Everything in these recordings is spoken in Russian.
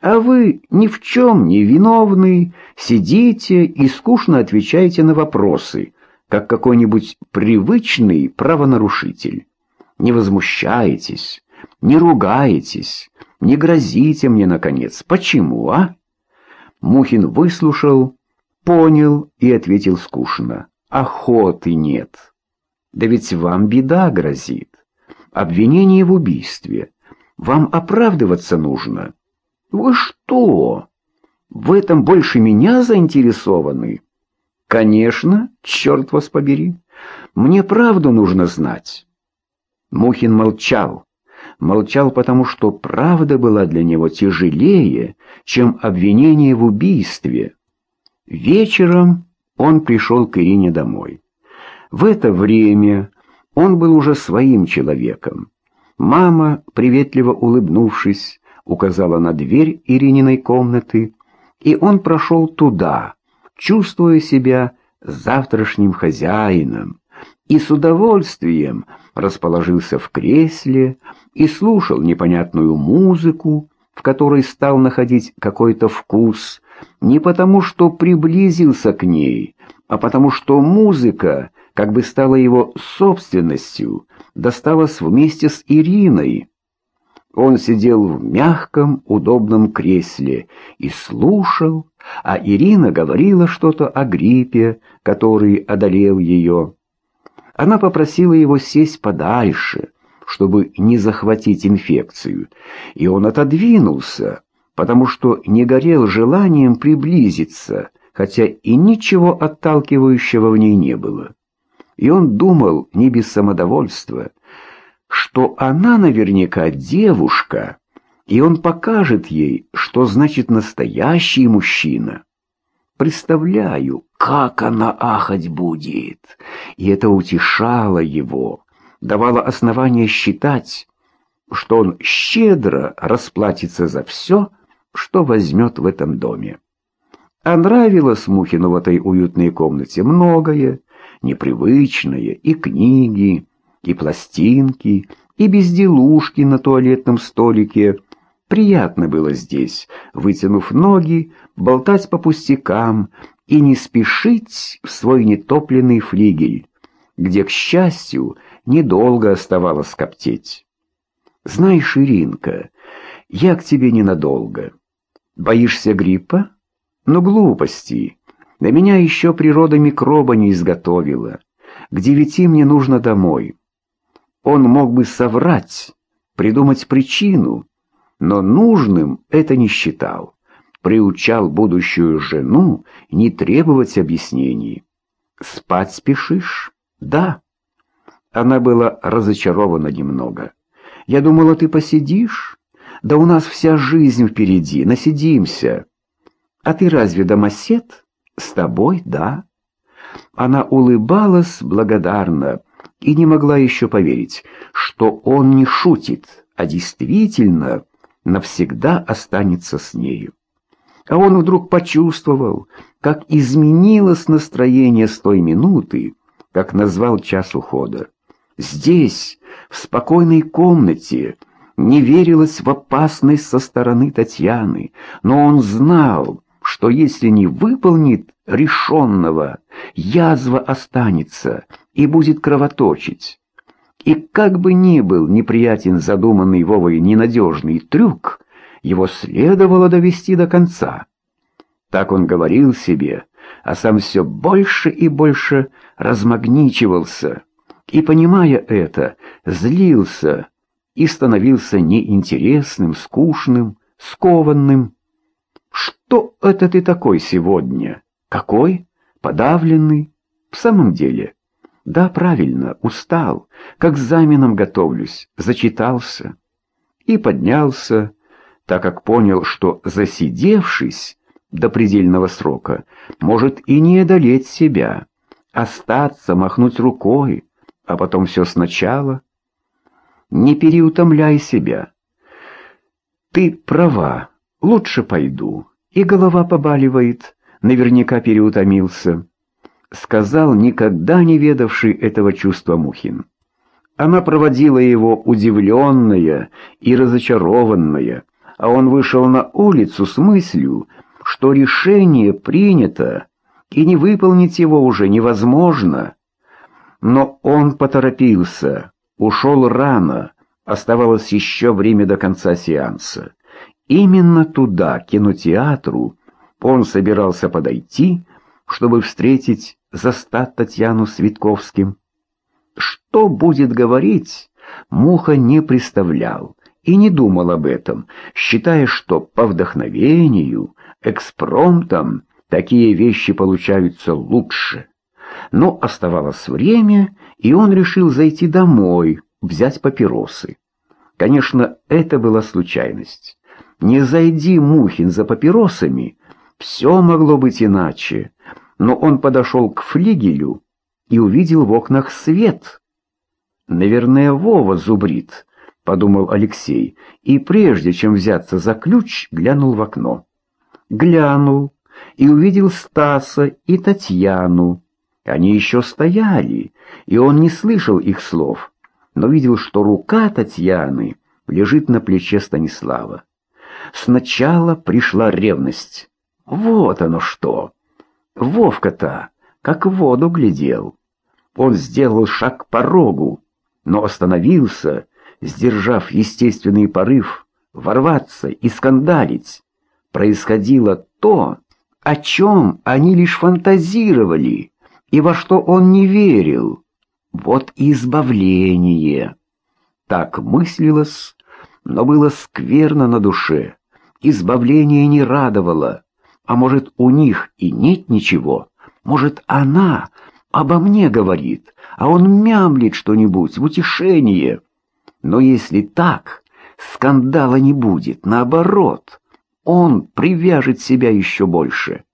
А вы ни в чем не виновны, сидите и скучно отвечаете на вопросы, как какой-нибудь привычный правонарушитель. Не возмущаетесь, не ругаетесь, не грозите мне, наконец. Почему, а? Мухин выслушал, понял и ответил скучно. Охоты нет. Да ведь вам беда грозит. Обвинение в убийстве. Вам оправдываться нужно. Вы что? В этом больше меня заинтересованы? Конечно, черт вас побери. Мне правду нужно знать. Мухин молчал. Молчал потому, что правда была для него тяжелее, чем обвинение в убийстве. Вечером он пришел к Ирине домой. В это время он был уже своим человеком. Мама, приветливо улыбнувшись, указала на дверь Ирининой комнаты, и он прошел туда, чувствуя себя завтрашним хозяином, и с удовольствием расположился в кресле и слушал непонятную музыку, в которой стал находить какой-то вкус, не потому что приблизился к ней, а потому что музыка как бы стала его собственностью, досталась вместе с Ириной. Он сидел в мягком, удобном кресле и слушал, а Ирина говорила что-то о гриппе, который одолел ее. Она попросила его сесть подальше, чтобы не захватить инфекцию, и он отодвинулся, потому что не горел желанием приблизиться, хотя и ничего отталкивающего в ней не было. И он думал не без самодовольства, что она наверняка девушка, и он покажет ей, что значит настоящий мужчина. Представляю, как она ахать будет, и это утешало его, давало основание считать, что он щедро расплатится за все, что возьмет в этом доме. А нравилось Мухину в этой уютной комнате многое, непривычное, и книги, и пластинки, и безделушки на туалетном столике. Приятно было здесь, вытянув ноги, болтать по пустякам и не спешить в свой нетопленный флигель, где, к счастью, недолго оставалось коптеть. «Знаешь, Иринка, я к тебе ненадолго. Боишься гриппа? Ну, глупости. На меня еще природа микроба не изготовила. К девяти мне нужно домой. Он мог бы соврать, придумать причину, но нужным это не считал. Приучал будущую жену не требовать объяснений. «Спать спешишь?» «Да». Она была разочарована немного. «Я думала, ты посидишь?» «Да у нас вся жизнь впереди, насидимся». «А ты разве домосед?» «С тобой, да». Она улыбалась благодарно, и не могла еще поверить, что он не шутит, а действительно навсегда останется с нею. А он вдруг почувствовал, как изменилось настроение с той минуты, как назвал час ухода. Здесь, в спокойной комнате, не верилось в опасность со стороны Татьяны, но он знал, что если не выполнит решенного, язва останется и будет кровоточить. И как бы ни был неприятен задуманный Вовой ненадежный трюк, его следовало довести до конца. Так он говорил себе, а сам все больше и больше размагничивался, и, понимая это, злился и становился неинтересным, скучным, скованным. Что это ты такой сегодня? Какой? Подавленный? В самом деле? Да, правильно, устал, к экзаменам готовлюсь, зачитался. И поднялся, так как понял, что, засидевшись до предельного срока, может и не одолеть себя, остаться, махнуть рукой, а потом все сначала. Не переутомляй себя. Ты права, лучше пойду, и голова побаливает, наверняка переутомился, сказал никогда не ведавший этого чувства Мухин. Она проводила его удивленная и разочарованная, а он вышел на улицу с мыслью, что решение принято, и не выполнить его уже невозможно. Но он поторопился, ушел рано, оставалось еще время до конца сеанса. Именно туда, к кинотеатру, он собирался подойти, чтобы встретить, застать Татьяну с Витковским. Что будет говорить, Муха не представлял и не думал об этом, считая, что по вдохновению, экспромтом такие вещи получаются лучше. Но оставалось время, и он решил зайти домой, взять папиросы. Конечно, это была случайность. Не зайди Мухин за папиросами, все могло быть иначе. Но он подошел к флигелю и увидел в окнах свет. «Наверное, Вова зубрит», — подумал Алексей, и прежде чем взяться за ключ, глянул в окно. Глянул и увидел Стаса и Татьяну. Они еще стояли, и он не слышал их слов, но видел, что рука Татьяны лежит на плече Станислава. Сначала пришла ревность. Вот оно что! Вовка-то как в воду глядел. Он сделал шаг к порогу, но остановился, сдержав естественный порыв, ворваться и скандалить. Происходило то, о чем они лишь фантазировали, и во что он не верил. Вот избавление. Так мыслилось, но было скверно на душе. Избавление не радовало. А может, у них и нет ничего? Может, она обо мне говорит, а он мямлит что-нибудь в утешение. Но если так, скандала не будет, наоборот, он привяжет себя еще больше.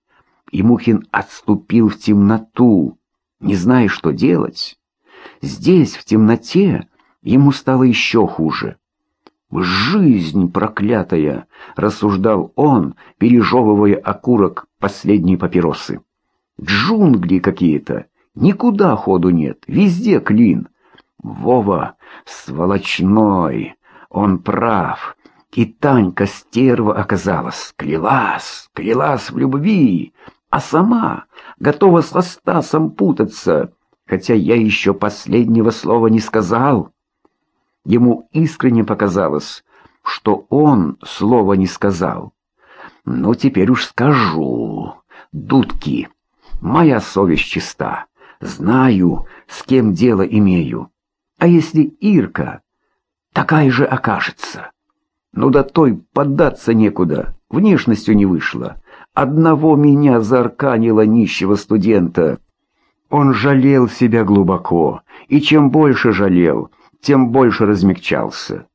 И Мухин отступил в темноту, не зная, что делать. Здесь, в темноте, ему стало еще хуже. «Жизнь проклятая!» — рассуждал он, пережевывая окурок последней папиросы. «Джунгли какие-то, никуда ходу нет, везде клин. Вова сволочной, он прав, и Танька стерва оказалась, клялась, клялась в любви, а сама готова со Стасом путаться, хотя я еще последнего слова не сказал». Ему искренне показалось, что он слова не сказал. «Ну, теперь уж скажу. Дудки, моя совесть чиста. Знаю, с кем дело имею. А если Ирка такая же окажется? Ну, до той поддаться некуда, внешностью не вышло. Одного меня зарканило нищего студента». Он жалел себя глубоко, и чем больше жалел, тем больше размягчался.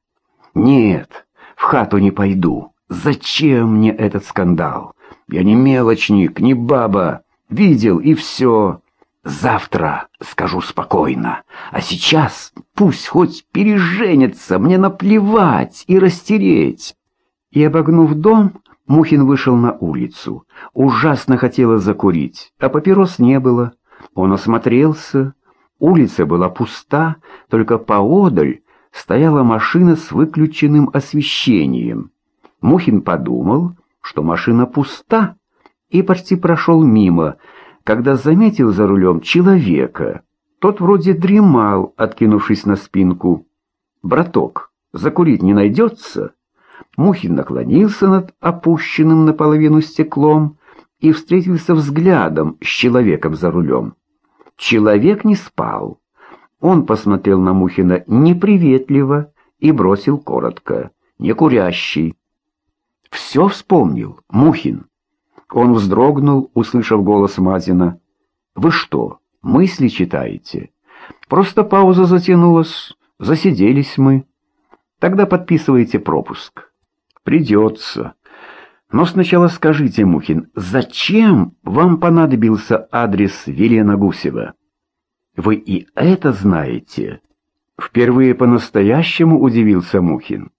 «Нет, в хату не пойду. Зачем мне этот скандал? Я не мелочник, не баба. Видел и все. Завтра скажу спокойно. А сейчас пусть хоть переженятся, мне наплевать и растереть». И, обогнув дом, Мухин вышел на улицу. Ужасно хотелось закурить, а папирос не было. Он осмотрелся, Улица была пуста, только поодаль стояла машина с выключенным освещением. Мухин подумал, что машина пуста, и почти прошел мимо, когда заметил за рулем человека. Тот вроде дремал, откинувшись на спинку. «Браток, закурить не найдется?» Мухин наклонился над опущенным наполовину стеклом и встретился взглядом с человеком за рулем. Человек не спал. Он посмотрел на Мухина неприветливо и бросил коротко. «Не курящий». «Все вспомнил, Мухин». Он вздрогнул, услышав голос Мазина. «Вы что, мысли читаете?» «Просто пауза затянулась. Засиделись мы. Тогда подписывайте пропуск». «Придется». Но сначала скажите, Мухин, зачем вам понадобился адрес Велена Гусева? Вы и это знаете? Впервые по-настоящему удивился Мухин.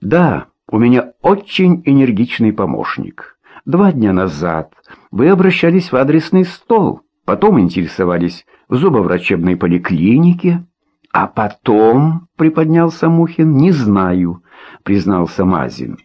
Да, у меня очень энергичный помощник. Два дня назад вы обращались в адресный стол, потом интересовались в зубоврачебной поликлинике, а потом, приподнялся Мухин, не знаю, признался Мазин.